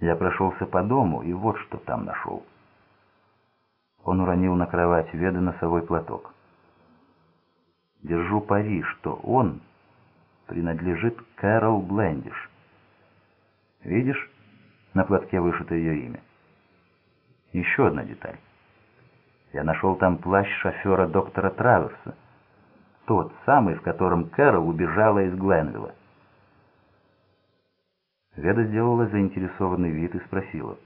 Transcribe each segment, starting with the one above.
Я прошелся по дому, и вот что там нашел. Он уронил на кровать Веда носовой платок. Держу пари, что он принадлежит Кэрол Блендиш. Видишь, на платке вышито ее имя. Еще одна деталь. Я нашел там плащ шофера доктора Траверса. Тот самый, в котором Кэрол убежала из Гленвилла. Веда сделала заинтересованный вид и спросила.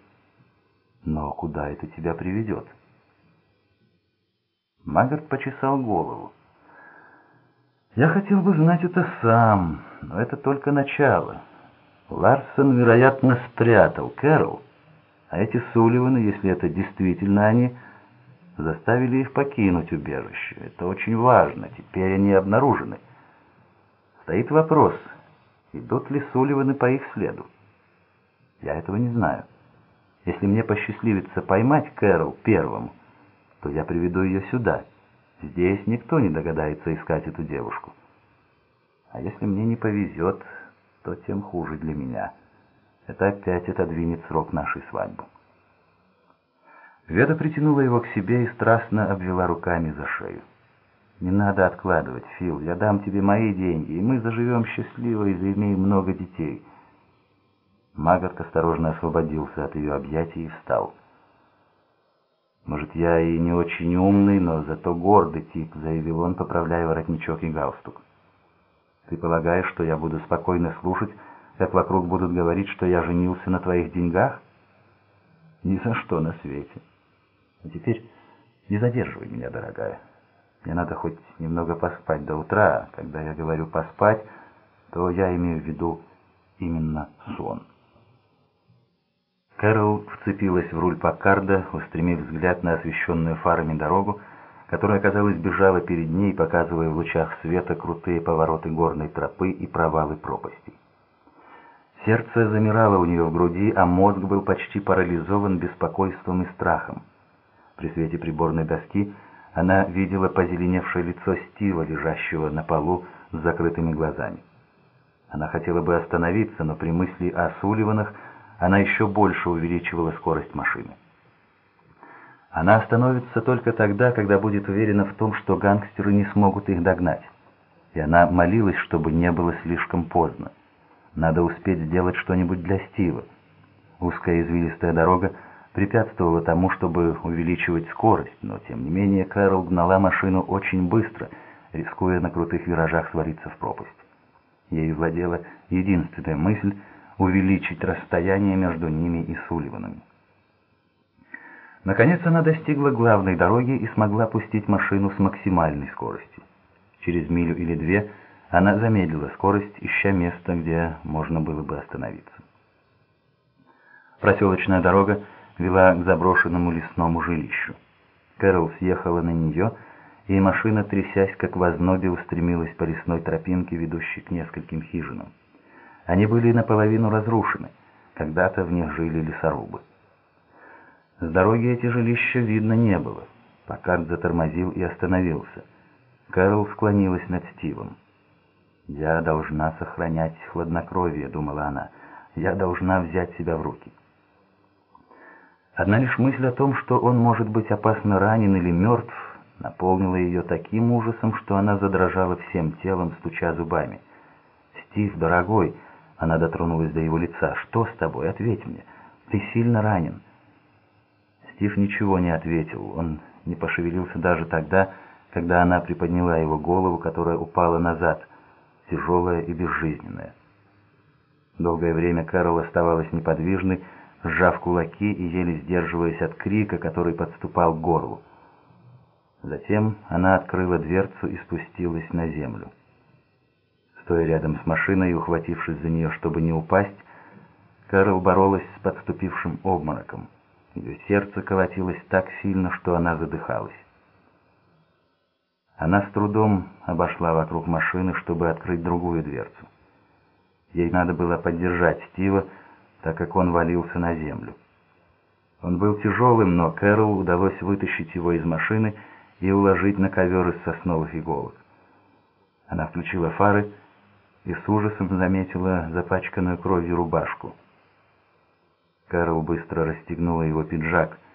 «Но куда это тебя приведет?» Магарт почесал голову. «Я хотел бы знать это сам, но это только начало. Ларсон, вероятно, спрятал Кэрол, а эти Сулливаны, если это действительно они, заставили их покинуть убежище. Это очень важно, теперь они обнаружены. Стоит вопрос, идут ли Сулливаны по их следу. Я этого не знаю. Если мне посчастливится поймать Кэрол первым, то я приведу ее сюда. Здесь никто не догадается искать эту девушку. А если мне не повезет, то тем хуже для меня. Это опять отодвинет срок нашей свадьбы. Веда притянула его к себе и страстно обвела руками за шею. «Не надо откладывать, Фил, я дам тебе мои деньги, и мы заживем счастливо и заимеем много детей». Магарт осторожно освободился от ее объятий и встал. «Может, я и не очень умный, но зато гордый тип», — заявил он, поправляя воротничок и галстук. «Ты полагаешь, что я буду спокойно слушать, как вокруг будут говорить, что я женился на твоих деньгах?» «Ни за что на свете. А теперь не задерживай меня, дорогая. Мне надо хоть немного поспать до утра. Когда я говорю «поспать», то я имею в виду именно сон». Кэрол вцепилась в руль Паккарда, устремив взгляд на освещенную фарами дорогу, которая, казалось, бежала перед ней, показывая в лучах света крутые повороты горной тропы и провалы пропастей. Сердце замирало у нее в груди, а мозг был почти парализован беспокойством и страхом. При свете приборной доски она видела позеленевшее лицо Стива, лежащего на полу с закрытыми глазами. Она хотела бы остановиться, но при мысли о Сулливанах она еще больше увеличивала скорость машины. Она остановится только тогда, когда будет уверена в том, что гангстеры не смогут их догнать. И она молилась, чтобы не было слишком поздно. Надо успеть сделать что-нибудь для Стива. Узкая извилистая дорога препятствовала тому, чтобы увеличивать скорость, но тем не менее Кэрол гнала машину очень быстро, рискуя на крутых виражах свалиться в пропасть. Ей владела единственная мысль — увеличить расстояние между ними и Сулливанами. Наконец она достигла главной дороги и смогла пустить машину с максимальной скоростью. Через милю или две она замедлила скорость, ища место, где можно было бы остановиться. Проселочная дорога вела к заброшенному лесному жилищу. Кэрол съехала на нее, и машина, трясясь как в ознобе, устремилась по лесной тропинке, ведущей к нескольким хижинам. Они были наполовину разрушены. Когда-то в них жили лесорубы. С дороги эти жилища видно не было. Паккарт затормозил и остановился. Кэрол склонилась над Стивом. «Я должна сохранять хладнокровие», — думала она. «Я должна взять себя в руки». Одна лишь мысль о том, что он может быть опасно ранен или мертв, наполнила ее таким ужасом, что она задрожала всем телом, стуча зубами. «Стив, дорогой!» Она дотронулась до его лица. «Что с тобой? Ответь мне. Ты сильно ранен». Стив ничего не ответил. Он не пошевелился даже тогда, когда она приподняла его голову, которая упала назад, тяжелая и безжизненная. Долгое время Кэрол оставалась неподвижной, сжав кулаки и еле сдерживаясь от крика, который подступал к горлу. Затем она открыла дверцу и спустилась на землю. Стоя рядом с машиной и ухватившись за нее, чтобы не упасть, Кэрол боролась с подступившим обмороком. Ее сердце колотилось так сильно, что она задыхалась. Она с трудом обошла вокруг машины, чтобы открыть другую дверцу. Ей надо было поддержать Стива, так как он валился на землю. Он был тяжелым, но Кэрол удалось вытащить его из машины и уложить на ковер из сосновых иголок. Она включила фары и с ужасом заметила запачканную кровью рубашку. Кэрол быстро расстегнула его пиджак —